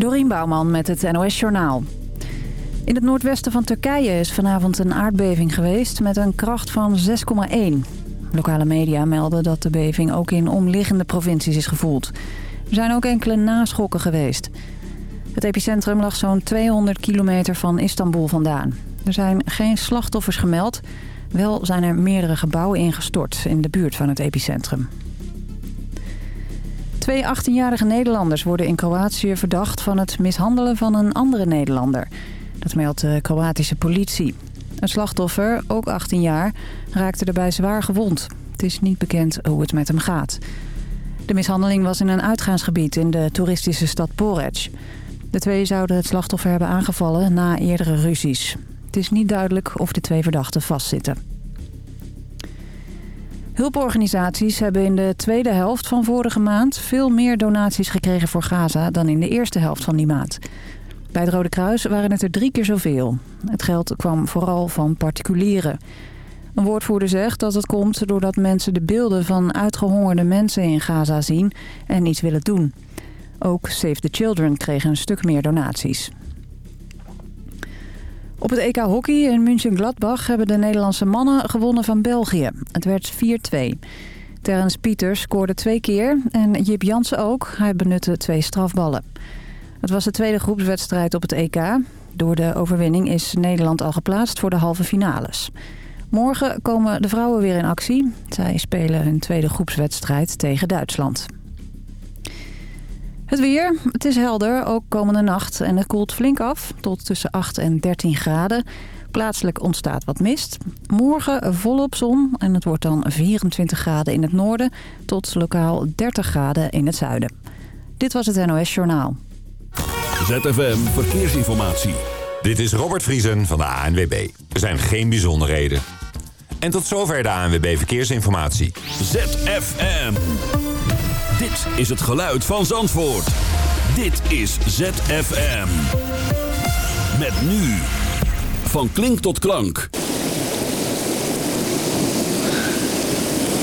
Dorien Bouwman met het NOS Journaal. In het noordwesten van Turkije is vanavond een aardbeving geweest met een kracht van 6,1. Lokale media melden dat de beving ook in omliggende provincies is gevoeld. Er zijn ook enkele naschokken geweest. Het epicentrum lag zo'n 200 kilometer van Istanbul vandaan. Er zijn geen slachtoffers gemeld. Wel zijn er meerdere gebouwen ingestort in de buurt van het epicentrum. Twee 18-jarige Nederlanders worden in Kroatië verdacht van het mishandelen van een andere Nederlander. Dat meldt de Kroatische politie. Een slachtoffer, ook 18 jaar, raakte erbij zwaar gewond. Het is niet bekend hoe het met hem gaat. De mishandeling was in een uitgaansgebied in de toeristische stad Porec. De twee zouden het slachtoffer hebben aangevallen na eerdere ruzies. Het is niet duidelijk of de twee verdachten vastzitten. Hulporganisaties hebben in de tweede helft van vorige maand... veel meer donaties gekregen voor Gaza dan in de eerste helft van die maand. Bij het Rode Kruis waren het er drie keer zoveel. Het geld kwam vooral van particulieren. Een woordvoerder zegt dat het komt doordat mensen de beelden van uitgehongerde mensen in Gaza zien en iets willen doen. Ook Save the Children kregen een stuk meer donaties. Op het EK Hockey in München-Gladbach hebben de Nederlandse mannen gewonnen van België. Het werd 4-2. Terrence Pieters scoorde twee keer en Jip Jansen ook. Hij benutte twee strafballen. Het was de tweede groepswedstrijd op het EK. Door de overwinning is Nederland al geplaatst voor de halve finales. Morgen komen de vrouwen weer in actie. Zij spelen hun tweede groepswedstrijd tegen Duitsland. Het weer. Het is helder, ook komende nacht. En het koelt flink af, tot tussen 8 en 13 graden. Plaatselijk ontstaat wat mist. Morgen volop zon en het wordt dan 24 graden in het noorden... tot lokaal 30 graden in het zuiden. Dit was het NOS Journaal. ZFM Verkeersinformatie. Dit is Robert Vriesen van de ANWB. Er zijn geen bijzonderheden. En tot zover de ANWB Verkeersinformatie. ZFM. Is het geluid van Zandvoort. Dit is ZFM. Met nu. Van klink tot klank.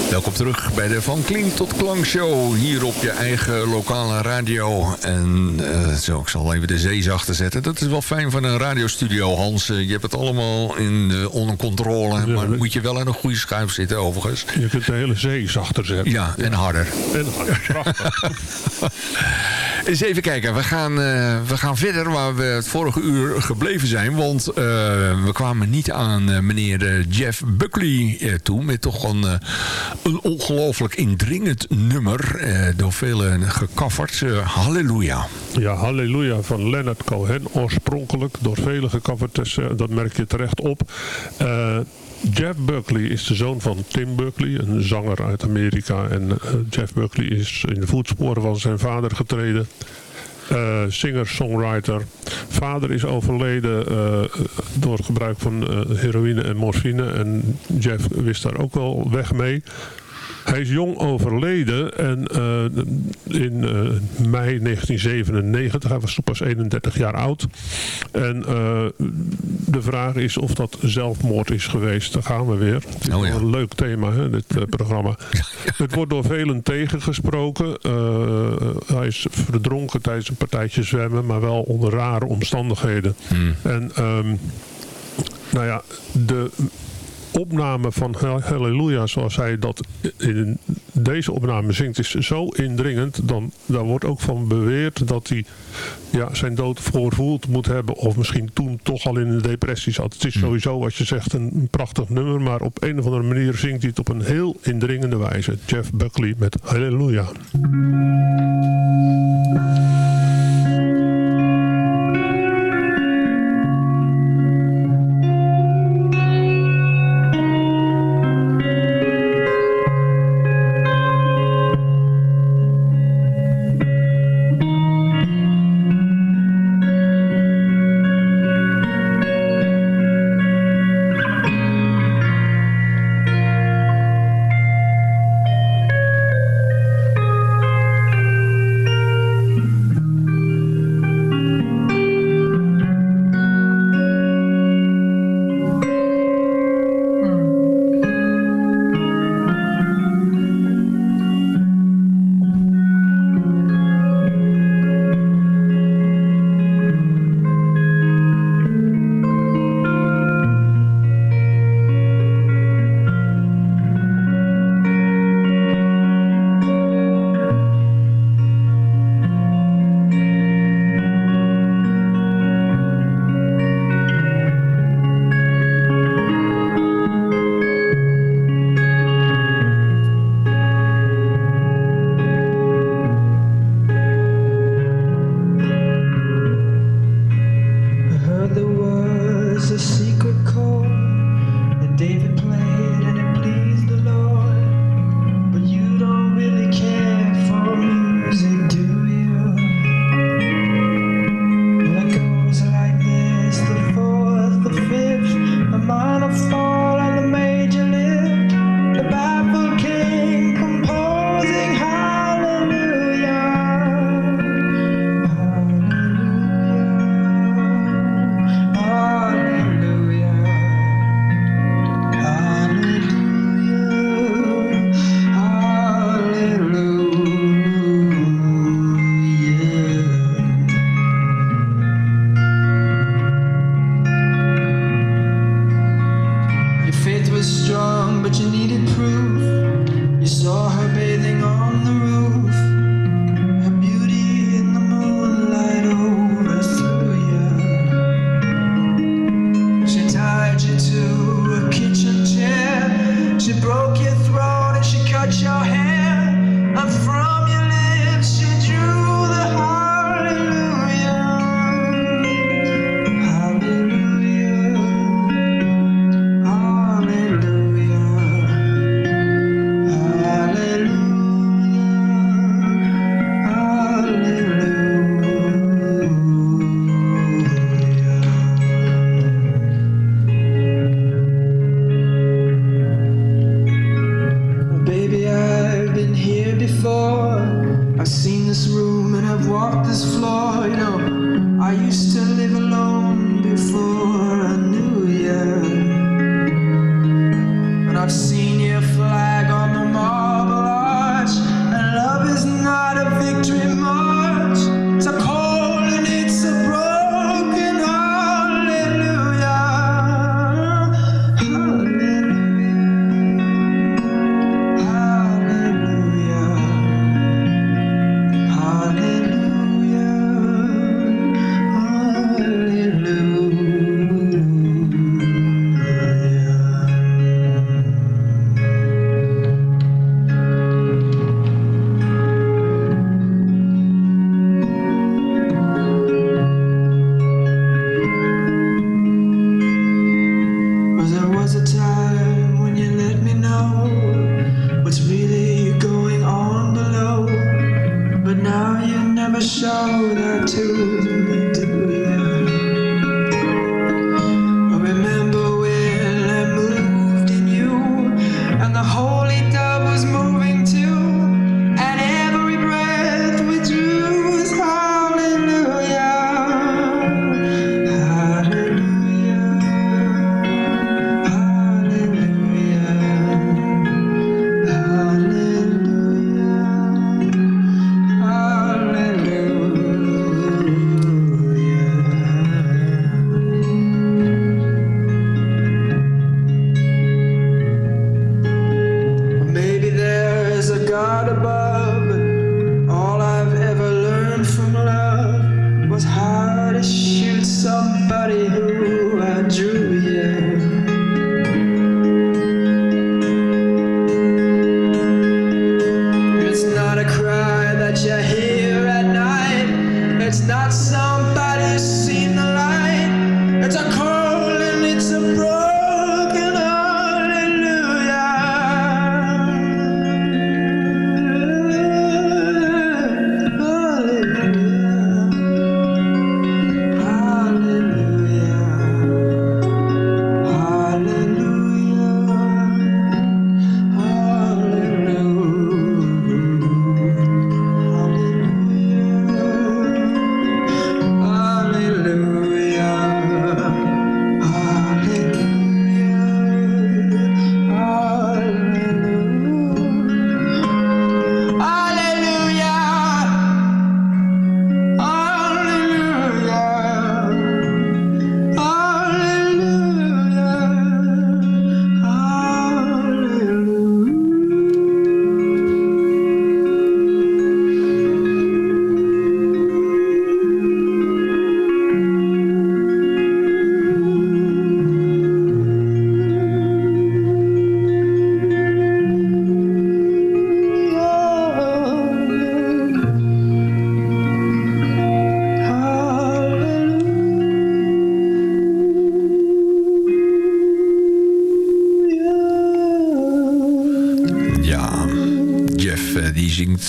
Welkom terug bij de Van Klink tot Klank Show. Hier op je eigen lokale radio. En uh, zo, ik zal even de zee zachter zetten. Dat is wel fijn van een radiostudio, Hans. Uh, je hebt het allemaal in de, onder controle. Ja, maar moet je wel aan een goede schuif zitten, overigens. Je kunt de hele zee zachter zetten. Ja, en harder. En harder, prachtig. Eens even kijken. We gaan, uh, we gaan verder waar we het vorige uur gebleven zijn. Want we kwamen niet aan meneer Jeff Buckley toe. Met toch een een ongelooflijk indringend nummer. Eh, door velen gecoverd. Uh, halleluja. Ja, Halleluja van Leonard Cohen. Oorspronkelijk door velen gecoverd. Dus, uh, dat merk je terecht op. Jeff Buckley is de zoon van Tim Buckley, een zanger uit Amerika. En Jeff Buckley is in de voetsporen van zijn vader getreden. Uh, singer-songwriter. Vader is overleden uh, door het gebruik van uh, heroïne en morfine. En Jeff wist daar ook wel weg mee. Hij is jong overleden en uh, in uh, mei 1997, hij was toen pas 31 jaar oud. En uh, de vraag is of dat zelfmoord is geweest. Daar gaan we weer. Het is oh, ja. een leuk thema, hè, dit programma. Het wordt door velen tegengesproken. hij is verdronken tijdens een partijtje zwemmen, maar wel onder rare omstandigheden. Hmm. En... Um, nou ja, de opname van Halleluja, zoals hij dat in deze opname zingt, is zo indringend. Dan, daar wordt ook van beweerd dat hij ja, zijn dood voorvoeld moet hebben. Of misschien toen toch al in een depressie zat. Het is hm. sowieso, wat je zegt, een prachtig nummer. Maar op een of andere manier zingt hij het op een heel indringende wijze. Jeff Buckley met Halleluja.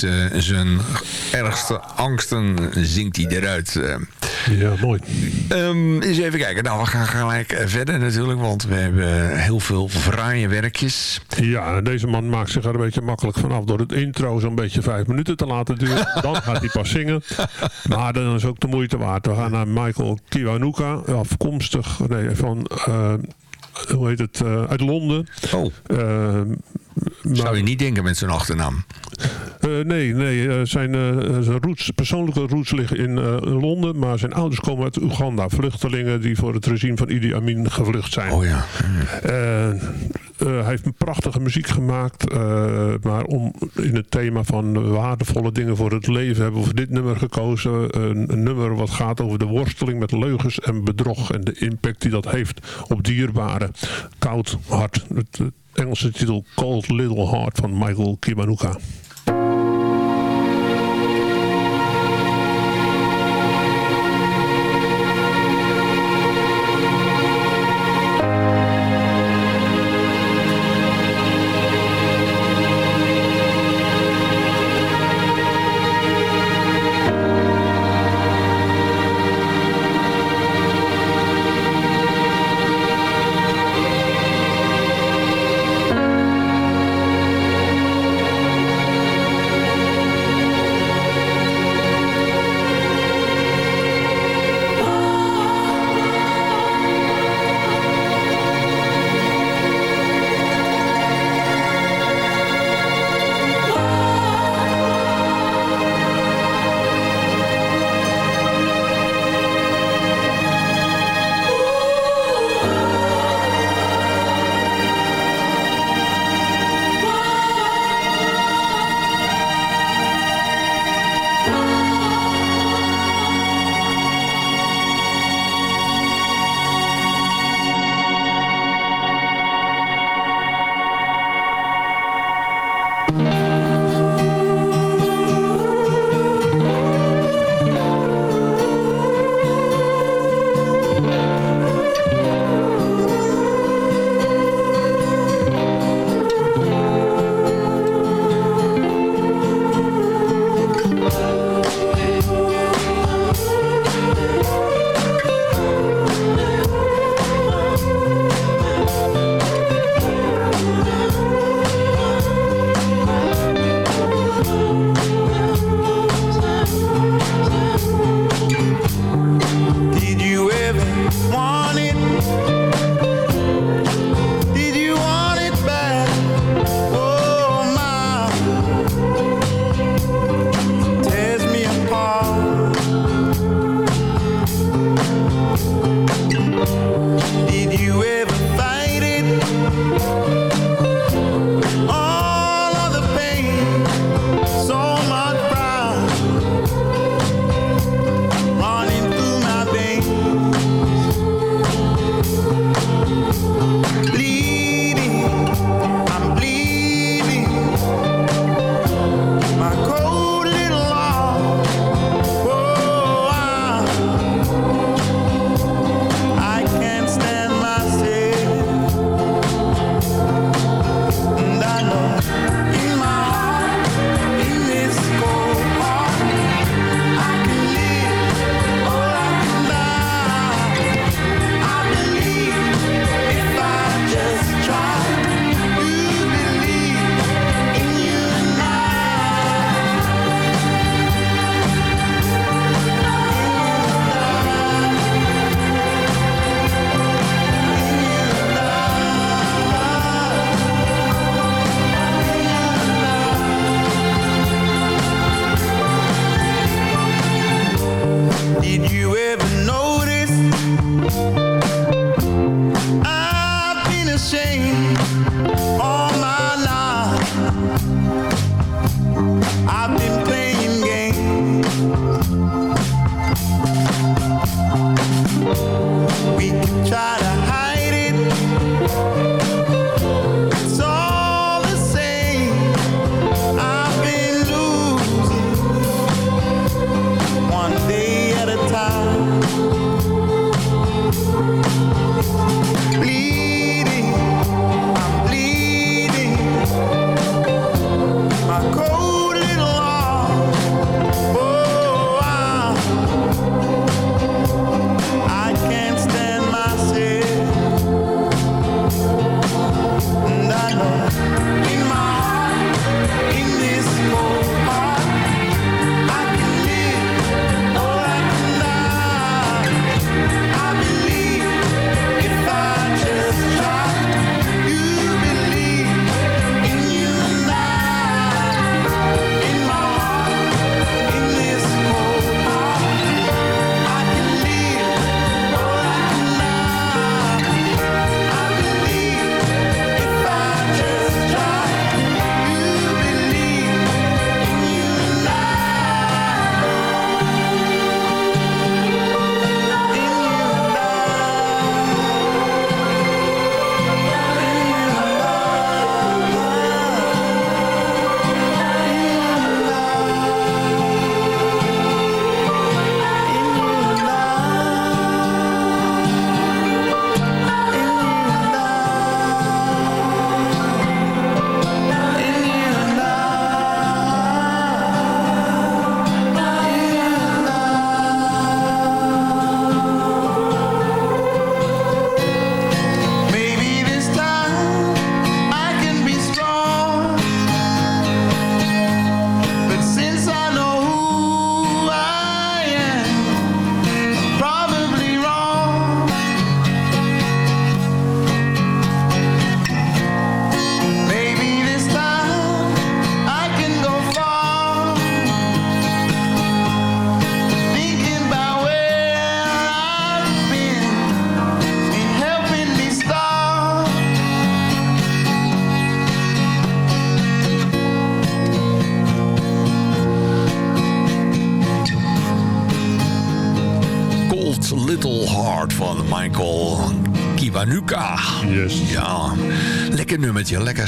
Eh, zijn ergste angsten zingt hij eruit. eh. Ja, mooi. Ehm, eens even kijken. Nou, we gaan gelijk eh, verder natuurlijk, want we hebben heel veel fraaie werkjes. Ja, deze man maakt zich er een beetje makkelijk vanaf door het intro zo'n beetje vijf minuten te laten duren. Dan gaat hij pas zingen. Maar dan is ook de moeite waard. We gaan naar Michael Kiwanuka, afkomstig nee, van, hoe heet het, uit Londen. Oh, Zou je niet denken met zo'n achternaam. Eh, nee, nee eh, zijn, eh, zijn roots, persoonlijke roots liggen in Londen, maar zijn ouders komen uit Oeganda. Vluchtelingen die voor het regime van Idi Amin gevlucht zijn. Oh ja. Hij heeft een prachtige muziek gemaakt. maar om in het thema van waardevolle dingen voor het leven hebben we voor dit nummer gekozen. Een, nummer wat gaat over de worsteling met leugens en bedrog. En de impact die dat heeft op dierbaren. Koud hart. Het, het Engelse titel Cold Little Heart van Michael Kiwanuka. Ever notice? I've been ashamed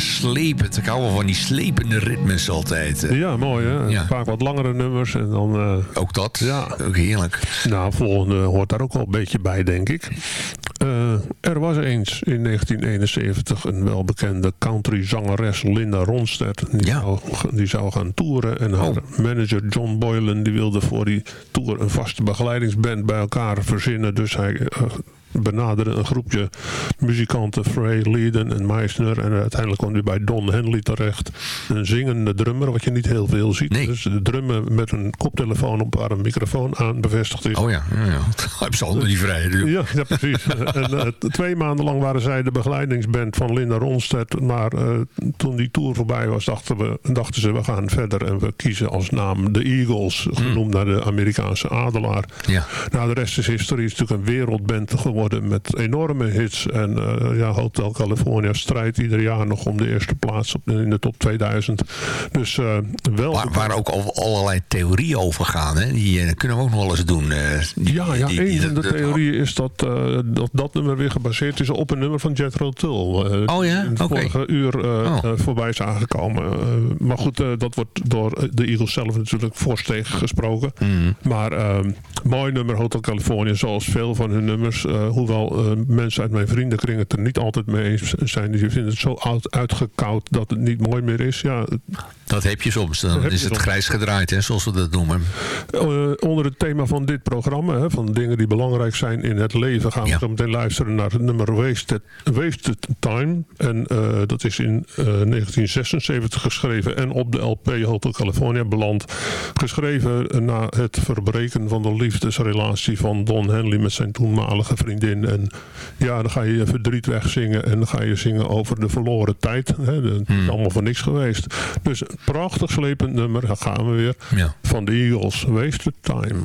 slepend. Ik hou wel van die slepende ritmes altijd. Ja, mooi hè. Ja. Vaak wat langere nummers en dan... eh, Ook dat, Ja. ook heerlijk. Nou, volgende hoort daar ook wel een beetje bij, denk ik. Eh, er was eens in 1971 een welbekende countryzangeres Linda Ronstadt. Die, Ja. zou, die zou gaan toeren. En haar Oh. manager John Boylan die wilde voor die tour een vaste begeleidingsband bij elkaar verzinnen. Dus hij eh, benaderde een groepje muzikanten, Frey, Leiden en Meisner. En uiteindelijk kwam hij bij Don Henley terecht. Een zingende drummer, wat je niet heel veel ziet. Nee. Dus de drummen met een koptelefoon op waar een microfoon aan bevestigd is. Oh ja, ja, ja. Heb ze die vrij. natuurlijk. Ja, ja precies. en, eh, twee maanden lang waren zij de begeleidingsband van Linda Ronstedt. Maar eh, toen die tour voorbij was, dachten, we, dachten ze we gaan verder. En we kiezen als naam de Eagles, genoemd naar de Amerikaanse adelaar. Ja. Nou, de rest is historie. Het is natuurlijk een wereldband geworden met enorme hits. En eh, ja, Hotel California strijdt ieder jaar nog om de eerste plaats op, in de top 2000. Dus eh, wel... Waar, waar ook al allerlei theorieën over gaan. Hè? Die eh, kunnen we ook nog wel eens doen. die- Ja, ja die- een van de theorieën is dat, dat dat nummer weer gebaseerd is op een nummer van Jethro Tull. Oh ja? In het Oké. vorige uur Oh. voorbij is aangekomen. Maar goed, dat wordt door de Eagles zelf natuurlijk fors tegengesproken. Mhm. Maar ehm, mooi nummer Hotel California, zoals veel van hun nummers. eh, hoewel eh, mensen uit mijn vriendenkring het er niet altijd mee eens zijn. Die vinden het zo oud, uitgekoud dat het niet mooi meer is. Ja, Dat heb je soms. Dan is het soms. grijs gedraaid, hè, zoals we dat noemen. Eh, onder het thema van dit programma, hè, van dingen die belangrijk zijn in het leven, gaan we Ja. zo meteen luisteren naar het nummer Wasted, Wasted Time. En dat is in eh, 1976 geschreven en op de LP Hotel California beland. Geschreven na het verbreken van de liefdesrelatie van Don Henley met zijn toenmalige vriendin. En ja, dan ga je verdriet wegzingen en dan ga je zingen over de verloren tijd. Hè. Dat is allemaal voor niks geweest. Dus prachtig slepend nummer, daar gaan we weer Ja. van de Eagles, Wasted Time.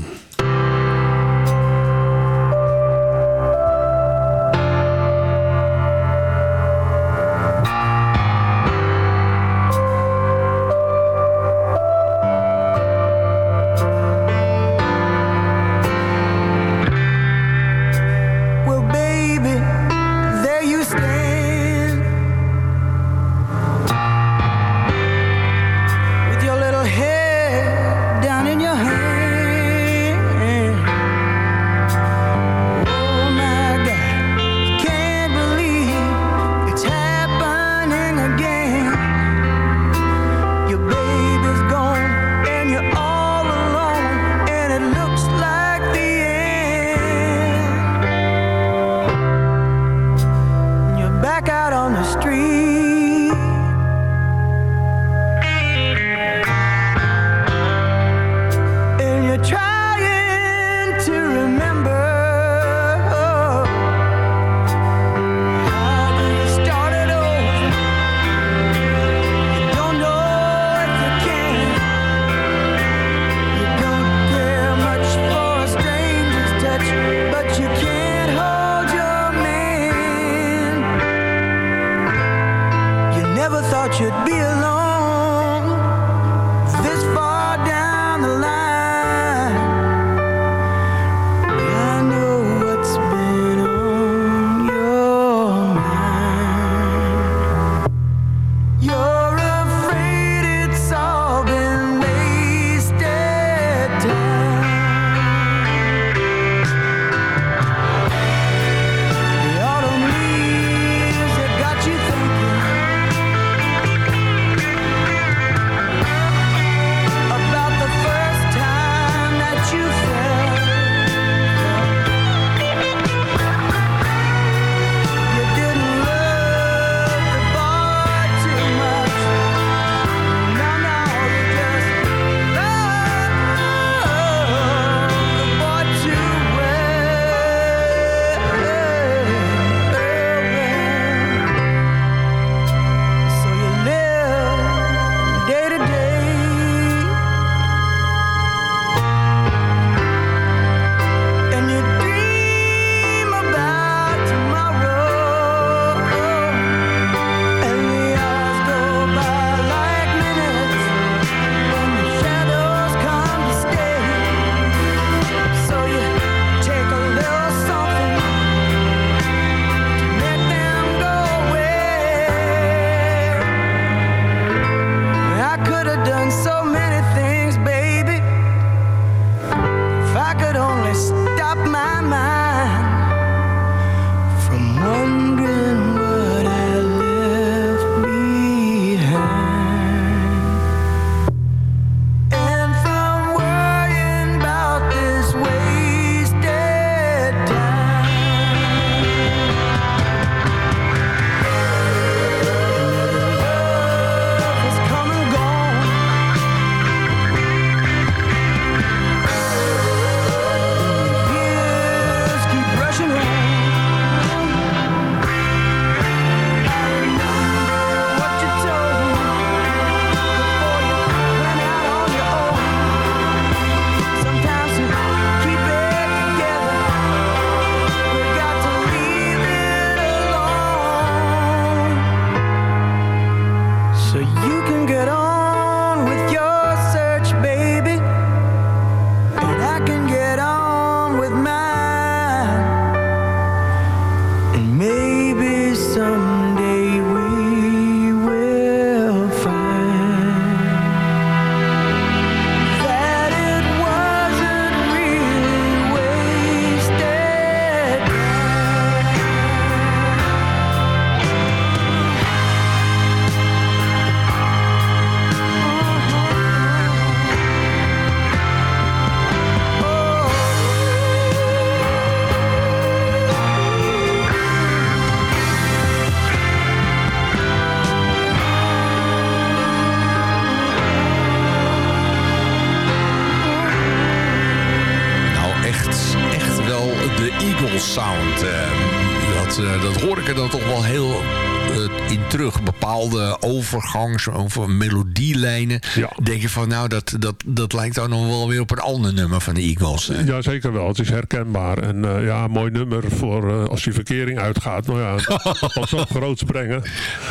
Bepaalde overgangs- of melodielijnen. Ja. Denk je van, nou, dat, dat, dat lijkt dan nog wel weer op een ander nummer van de Eagles. Ja, zeker wel. Het is herkenbaar. En eh, ja, mooi nummer voor eh, als je verkering uitgaat. Nou ja, dat zo groots brengen.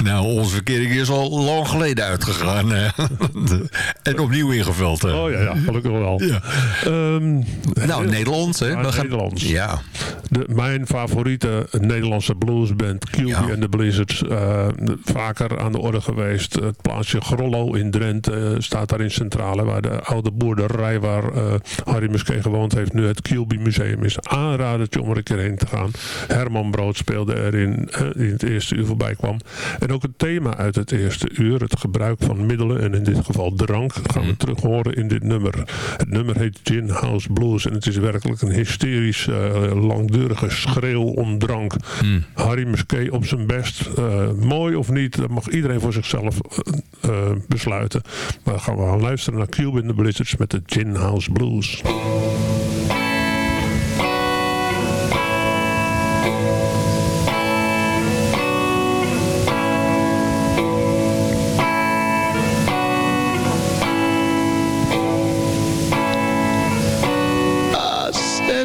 Nou, onze verkering is al lang geleden uitgegaan. eh. en opnieuw ingevuld. eh. Oh ja, ja gelukkig wel. Ja. Ehm, Nou, Nederlands, hè? Gaan- Nederlands. Ja. De, mijn favoriete Nederlandse bluesband, QB Ja. and the Blizzards. eh, vaker aan de orde geweest. Het plaatsje Grollo in Drenthe eh, staat daar in Centrale. Waar de oude boerderij waar eh, Harry Muskee gewoond heeft. Nu het QB Museum is. Aanradertje om er een keer heen te gaan. Herman Brood speelde erin eh, in het eerste uur voorbij kwam. En ook het thema uit het eerste uur. Het gebruik van middelen en in dit geval drank. Gaan we terug horen in dit nummer. Het nummer heet Gin House Blues. En het is werkelijk een hysterisch langdurige schreeuw om drank. Harry Muskee op zijn best. Mooi of niet, dat mag iedereen voor zichzelf eh, eh, besluiten. Maar gaan we gaan luisteren naar Cube in the Blizzards met de Gin House Blues.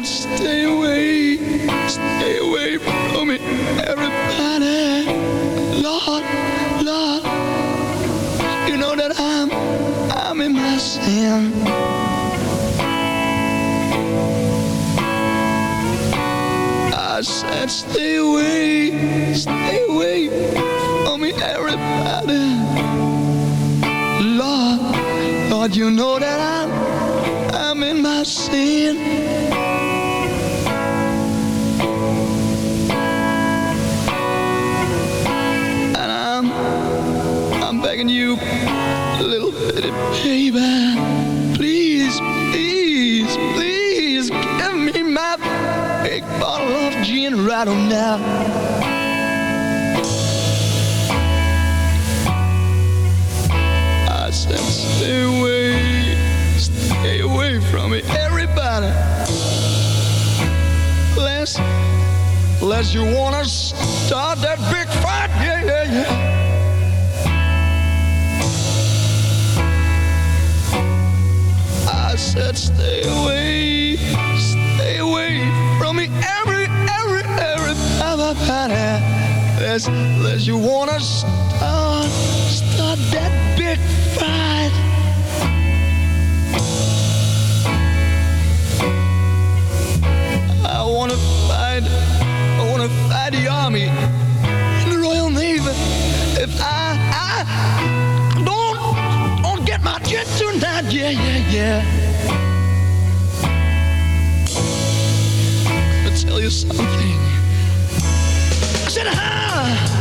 Stay away, stay away him. I said, stay away, stay away from me, everybody. Lord, Lord, you know that I'm, I'm in my sin. And I'm, I'm begging you, little bitty baby. right on now. stay away, stay away from me, everybody. Unless, unless you wanna start that big fight, yeah, yeah, yeah. I said, stay away. unless, unless you wanna start, start that big fight. I wanna fight, I wanna fight the army and the Royal Navy. If I, I don't, don't get my jet tonight, yeah, yeah, yeah. Tell you something. I said, hi. Ah.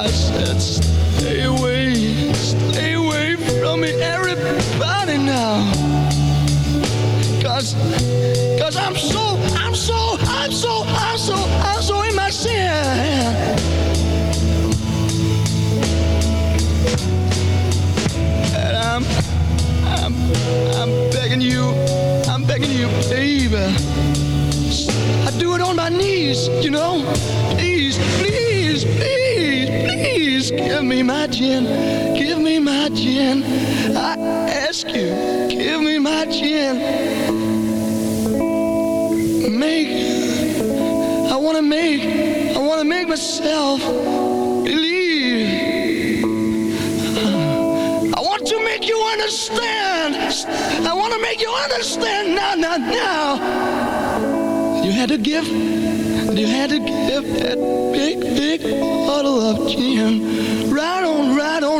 I said, stay away, stay away from me, everybody now. Cause, cause I'm so, I'm so, I'm so, I'm so, I'm so in my sin. And I'm, I'm, I'm begging you, I'm begging you, baby. I do it on my knees, you know. Give me my gin, give me my gin. I ask you, give me my gin. Make, I wanna make, I wanna make myself believe. I want to make you understand. I want to make you understand now, now, now. You had to give, you had to give that big, big bottle of gin. Right on, right on,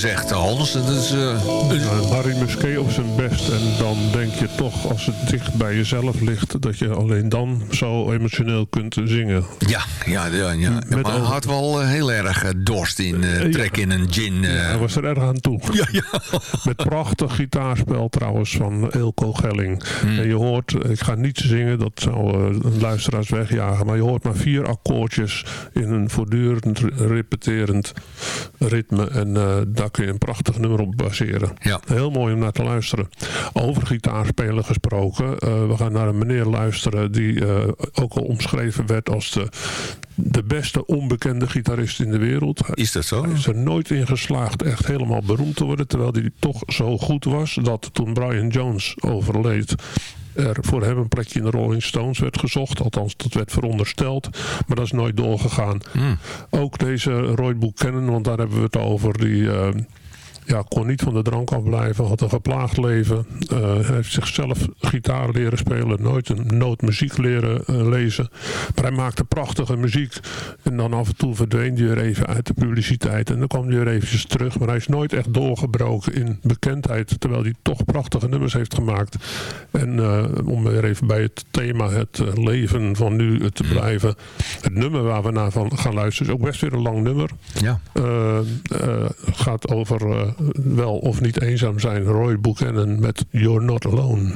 gezegd, Hans. Dat is, eh, Uh, Harry Musquet op zijn best. En dan denk je toch, als het dicht bij jezelf ligt... dat je alleen dan zo emotioneel kunt zingen. ja, ja, ja. ja. Met maar hij had wel eh, heel erg eh, dorst in eh, ja. trek in een gin. eh. Hij was er erg aan toe. ja, ja. Met prachtig gitaarspel trouwens van Eelco Gelling. Hmm. En je hoort, ik ga niet zingen, dat zou eh, luisteraars wegjagen. Maar je hoort maar vier akkoordjes in een voortdurend repeterend ritme. En eh, daar kun je een prachtig nummer op baseren. Ja. Heel mooi om naar te luisteren. Over gitaarspelen gesproken. eh, we gaan naar een meneer luisteren die eh, ook al omschreven werd als de, de beste onbekende gitarist in de wereld. Is dat zo? hij is er nooit in geslaagd echt helemaal beroemd te worden. Terwijl hij toch zo goed was dat toen Brian Jones overleed... er voor hem een plekje in de Rolling Stones werd gezocht. Althans, dat werd verondersteld. Maar dat is nooit doorgegaan. Ook deze Roy Buchanan, want daar hebben we het over... die eh, ja, kon niet van de drank afblijven, had een geplaagd leven. Hij heeft zichzelf gitaar leren spelen, nooit een noot muziek leren eh, lezen. Maar hij maakte prachtige muziek. En dan af en toe verdween hij weer even uit de publiciteit. En dan kwam hij weer eventjes terug. Maar hij is nooit echt doorgebroken in bekendheid. Terwijl hij toch prachtige nummers heeft gemaakt. En eh, om weer even bij het thema het leven van nu te blijven. Het nummer waar we naar van gaan luisteren is ook best weer een lang nummer. Ja. Gaat over wel of niet eenzaam zijn. Roy Buchanan met You're Not Alone.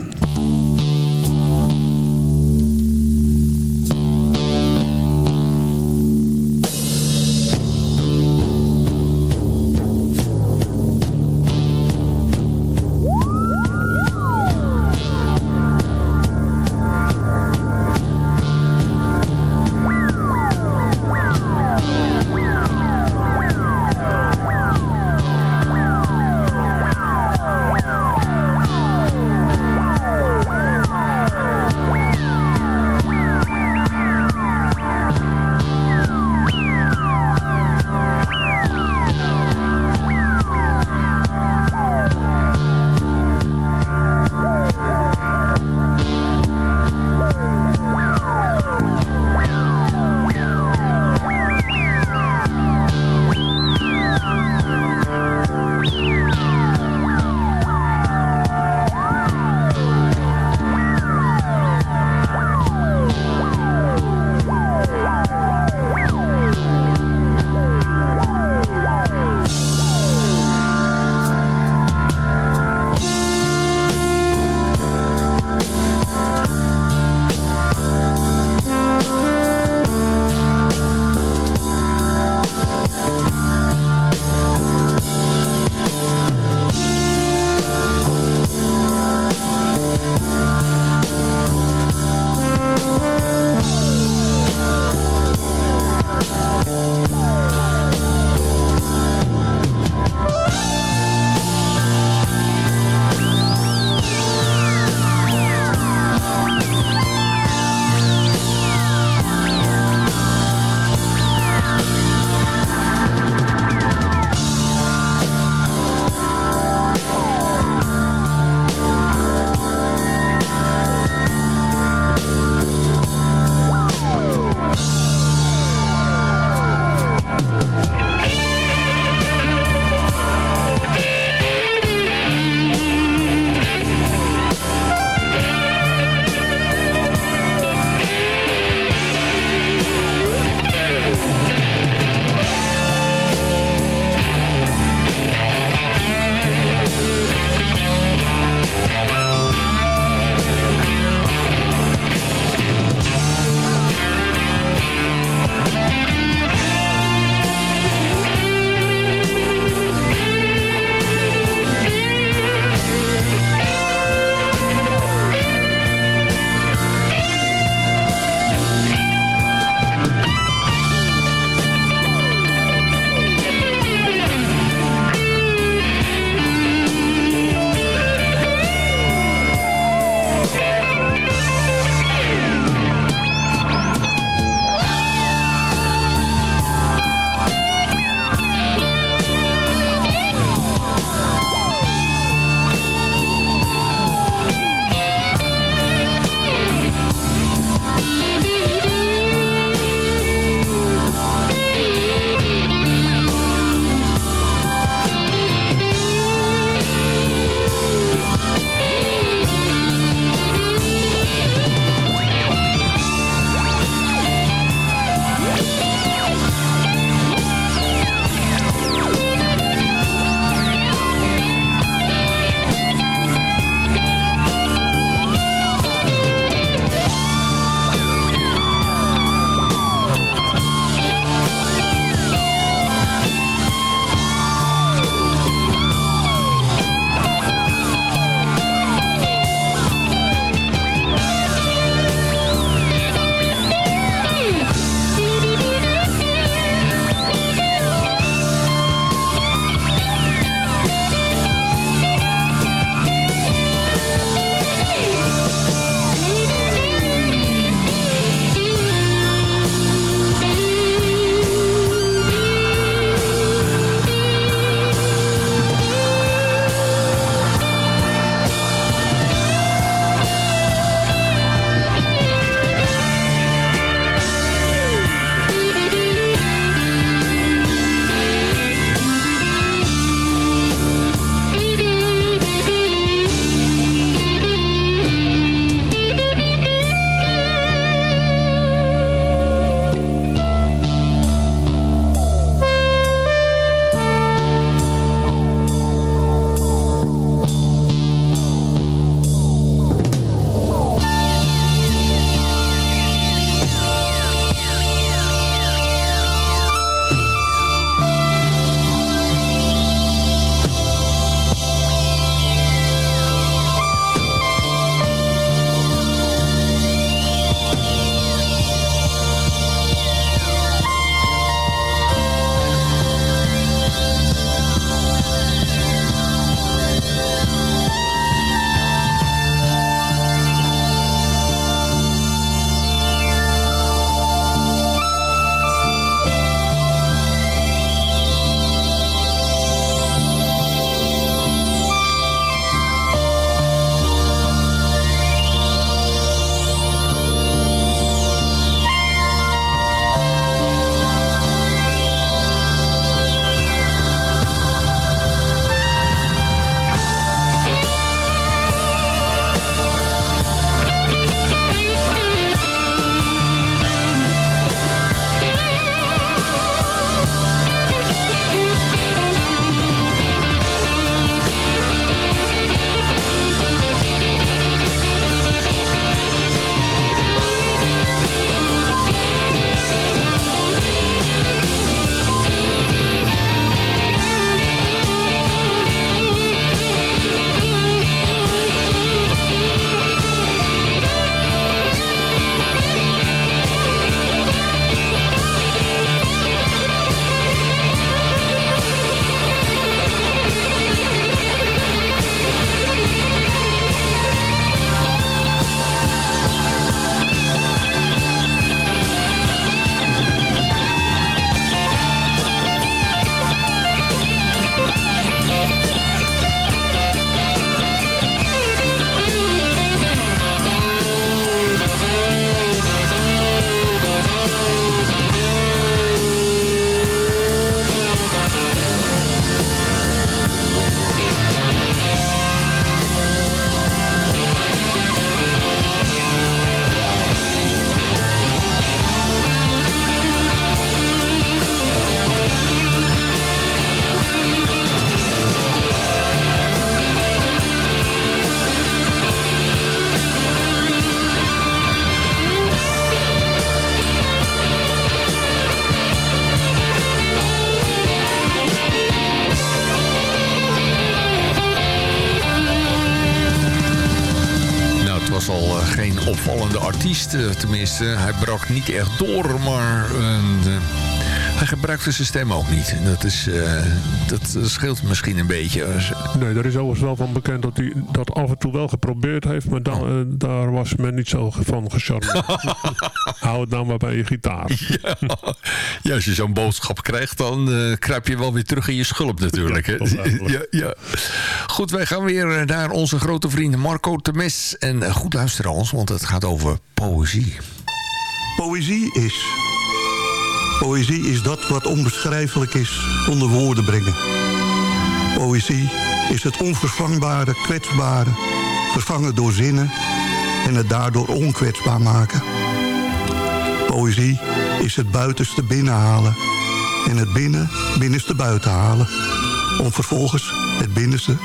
Tenminste, hij brak niet echt door, maar eh, de- hij gebruikte zijn stem ook niet. Dat, is, eh, dat scheelt misschien een beetje. Nee, daar is overigens wel van bekend dat hij dat af en toe wel geprobeerd heeft, maar dan, eh, daar was men niet zo van gecharmeerd. Hou het nou maar bij je gitaar. Ja, als je zo'n boodschap krijgt, dan eh, kruip je wel weer terug in je schulp natuurlijk. Hè? Ja. Ja, ja. Goed, wij gaan weer naar onze grote vriend Marco Temes. En goed luisteren ons, want het gaat over poëzie. Poëzie is. Poëzie is dat wat onbeschrijfelijk is onder woorden brengen. Poëzie is het onvervangbare, kwetsbare, vervangen door zinnen en het daardoor onkwetsbaar maken. Poëzie is het buitenste binnenhalen en het binnen binnenste buiten halen. Om vervolgens het binnenste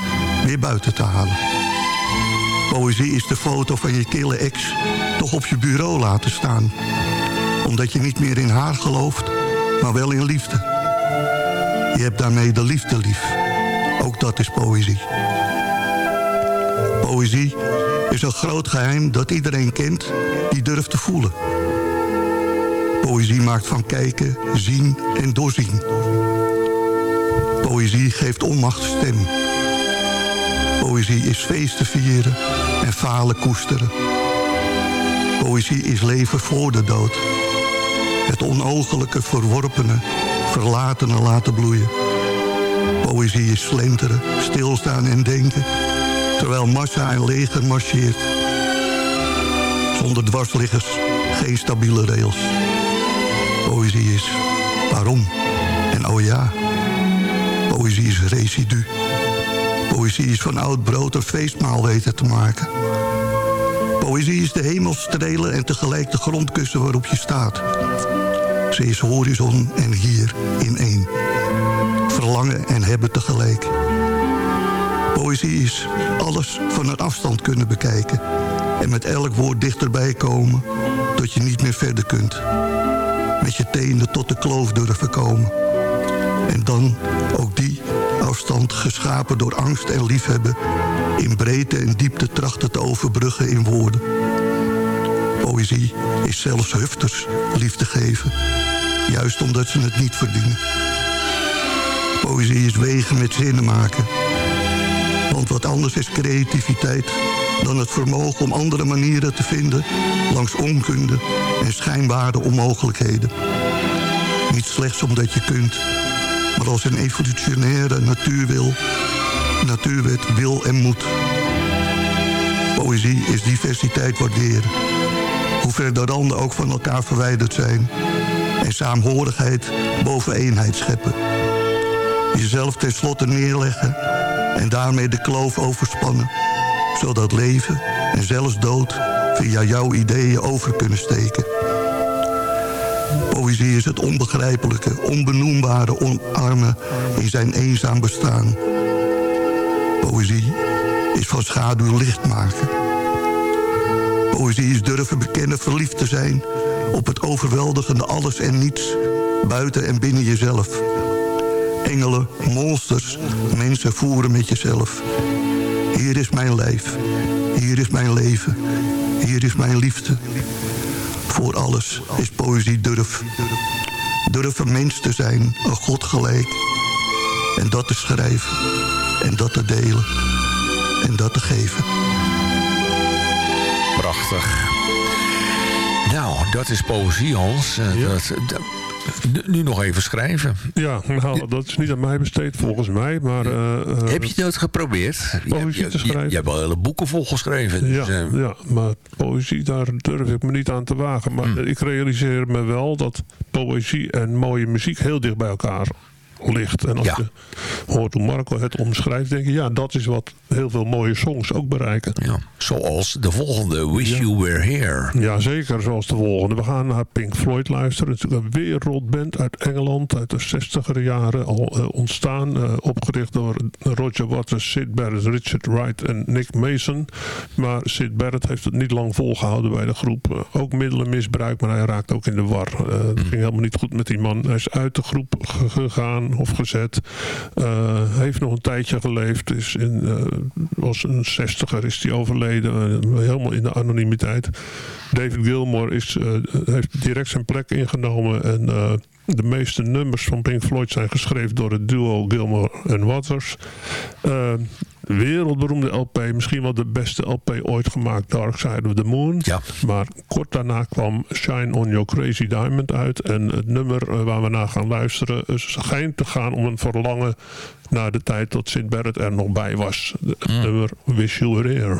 weer buiten te halen. Poëzie is de foto van je kille ex toch op je bureau laten staan omdat je niet meer in haar gelooft, maar wel in liefde. Je hebt daarmee de liefde lief. Ook dat is poëzie. Poëzie is een groot geheim dat iedereen kent die durft te voelen. Poëzie maakt van kijken, zien en doorzien. Poëzie geeft onmacht stem. Poëzie is feesten vieren en falen koesteren. Poëzie is leven voor de dood. Het onogelijke, verworpene, verlatene laten bloeien. Poëzie is slenteren, stilstaan en denken... terwijl massa en leger marcheert. Zonder dwarsliggers, geen stabiele rails. Poëzie is waarom en oh ja. Poëzie is residu. Poëzie is van oud brood een feestmaal weten te maken. Poëzie is de hemel strelen en tegelijk de grondkussen waarop je staat. Ze is horizon en hier in één. Verlangen en hebben tegelijk. Poëzie is alles van een afstand kunnen bekijken. En met elk woord dichterbij komen tot je niet meer verder kunt. Met je tenen tot de kloof durven komen. En dan ook die afstand geschapen door angst en liefhebben... in breedte en diepte trachten te overbruggen in woorden. Poëzie is zelfs hufters liefde geven. Juist omdat ze het niet verdienen. Poëzie is wegen met zinnen maken. Want wat anders is creativiteit dan het vermogen om andere manieren te vinden... langs onkunde en schijnbare onmogelijkheden. Niet slechts omdat je kunt, maar als een evolutionaire natuurwil... natuurwet wil en moet. Poëzie is diversiteit waarderen. Hoe ver de randen ook van elkaar verwijderd zijn. En saamhorigheid boven eenheid scheppen. Jezelf tenslotte neerleggen en daarmee de kloof overspannen. Zodat leven en zelfs dood via jouw ideeën over kunnen steken. Poëzie is het onbegrijpelijke, onbenoembare omarmen in zijn eenzaam bestaan. Poëzie is van schaduw licht maken. Poëzie is durven bekennen verliefd te zijn op het overweldigende alles en niets, buiten en binnen jezelf. Engelen, monsters, mensen voeren met jezelf. Hier is mijn lijf, hier is mijn leven, hier is mijn liefde. Voor alles is poëzie durf. Durf een mens te zijn, een God gelijk. En dat te schrijven, en dat te delen, en dat te geven. Prachtig. Nou, dat is poëzie, Hans. Eh, Ja. dat, dat- nu- nog even schrijven. Ja, nou, dat is niet aan mij besteed volgens mij, maar... eh, eh, Heb je dat geprobeerd? Je, Poëzie je, te je, schrijven? je hebt wel hele boeken volgeschreven. Dus, Ja, ja, maar poëzie, daar durf ik me niet aan te wagen. Maar Hmm. ik realiseer me wel dat poëzie en mooie muziek heel dicht bij elkaar ligt. En als Ja. je hoort hoe Marco het omschrijft, denk je... ja, dat is wat heel veel mooie songs ook bereiken. ja. Zoals de volgende, Wish You Were Here. Ja, zeker. Zoals de volgende. We gaan naar Pink Floyd luisteren. Het is natuurlijk een wereldband uit Engeland. Uit de 60er jaren al eh, ontstaan. eh, opgericht door Roger Waters, Sid Barrett, Richard Wright en Nick Mason. Maar Sid Barrett heeft het niet lang volgehouden bij de groep. Eh, ook middelenmisbruik, maar hij raakt ook in de war. Het ging helemaal niet goed met die man. Hij is uit de groep ge- gegaan. Steenhof gezet. Uh, heeft nog een tijdje geleefd. Is in, uh, was een zestiger is hij overleden. helemaal in de anonimiteit. David Gilmour is, heeft direct zijn plek ingenomen. En de meeste nummers van Pink Floyd zijn geschreven door het duo Gilmour en Waters. Wereldberoemde LP, misschien wel de beste LP ooit gemaakt, Dark Side of the Moon. Ja. Maar kort daarna kwam Shine on Your Crazy Diamond uit. En het nummer eh, waar we naar gaan luisteren schijnt te gaan om een verlangen naar de tijd dat Sid Barrett er nog bij was. Het mm. nummer Wish You Were Here.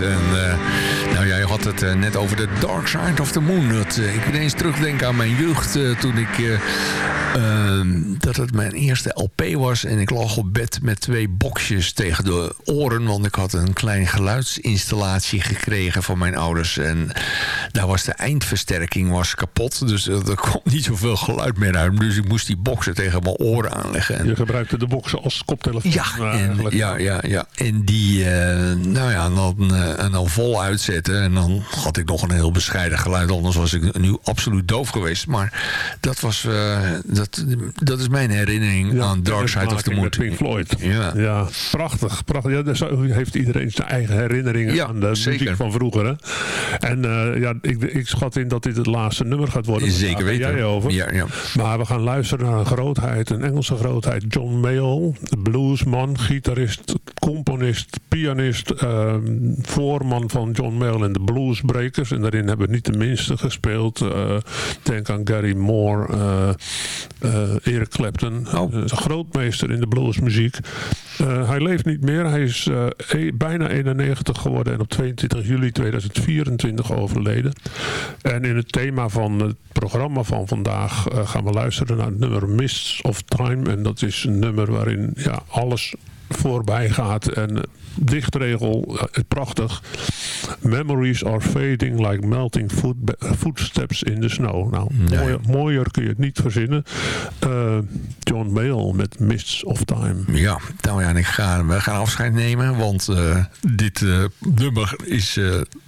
En, uh, nou, jij had het uh, net over de Dark Side of the Moon. Dat, uh, ik ineens terugdenken aan mijn jeugd toen ik... dat het mijn eerste LP was en ik lag op bed met twee boxjes tegen de oren. Want ik had een klein geluidsinstallatie gekregen van mijn ouders. En daar was de eindversterking was kapot. Dus er kwam niet zoveel geluid meer uit. Dus ik moest die boxen tegen mijn oren aanleggen. En... Je gebruikte de boxen als koptelefoon. Ja, en, ja, ja, ja. En die, uh, nou ja, dan, uh, en dan vol uitzetten. En dan had ik nog een heel bescheiden geluid. Anders was ik nu absoluut doof geweest. Maar dat was, uh, dat, dat is mijn herinnering ja, aan Dark Side of the Moon. Pink Floyd. Ja, ja prachtig. prachtig. Ja, heeft iedereen zijn eigen herinneringen ja, aan de zeker. muziek van vroeger. Hè? En ja, ik, ik schat in dat dit het laatste nummer gaat worden. Zeker weten. Jij over. Ja, ja. Maar we gaan luisteren naar een grootheid, een Engelse grootheid. John Mayall, bluesman, gitarist, componist, pianist, uh, voorman van John Mayall en de Bluesbreakers. En daarin hebben niet de minste gespeeld. Uh, denk aan Gary Moore, uh, Eric Clapton. Oh. grootmeester in de bluesmuziek. hij leeft niet meer. Hij is e bijna 91 geworden en op 22 juli 2024 overleden. En in het thema van het programma van vandaag gaan we luisteren naar het nummer Mists of Time. En dat is een nummer waarin ja, alles voorbij gaat. En dichtregel, prachtig. Memories are fading like melting foot, footsteps in the snow. Nou, Nee. mooier, mooier kun je het niet verzinnen. Uh, John Mayall met Mists of Time. Ja, nou ja, en ik ga, we gaan afscheid nemen, want uh, dit uh, nummer is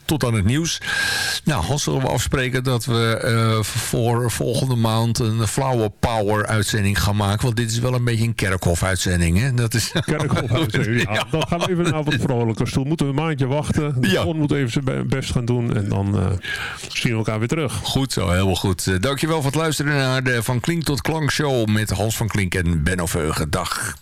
tot aan het nieuws. Nou, Hans, zullen we afspreken dat we uh, voor volgende maand een Flower Power uitzending gaan maken? Want dit is wel een beetje een kerkhof uitzending, hè? Dat is... Kerkhof uitzending, ja. ja. Dan gaan we even naar wat vrolijker toe. Moeten we een maandje wachten. De ja. moet even zijn best gaan doen. En dan uh, zien we elkaar weer terug. Goed zo, helemaal goed. Uh, dankjewel voor het luisteren naar de Van Klink tot Klank show met Hans van Klink en Benno Veugen. Dag.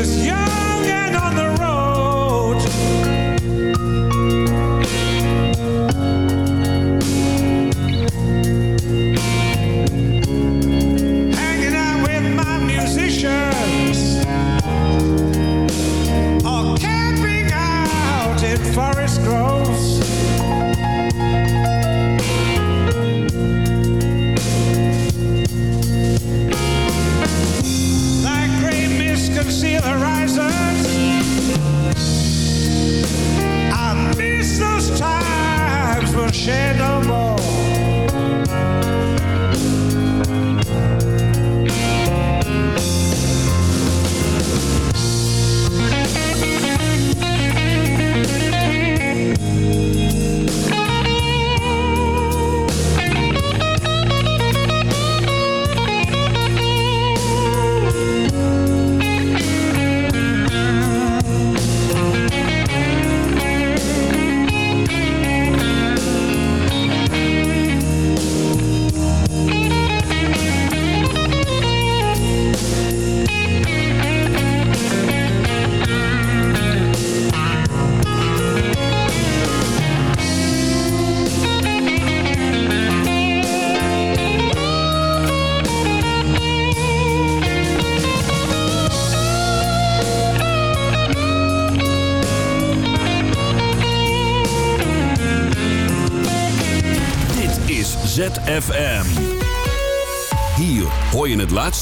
Cause you're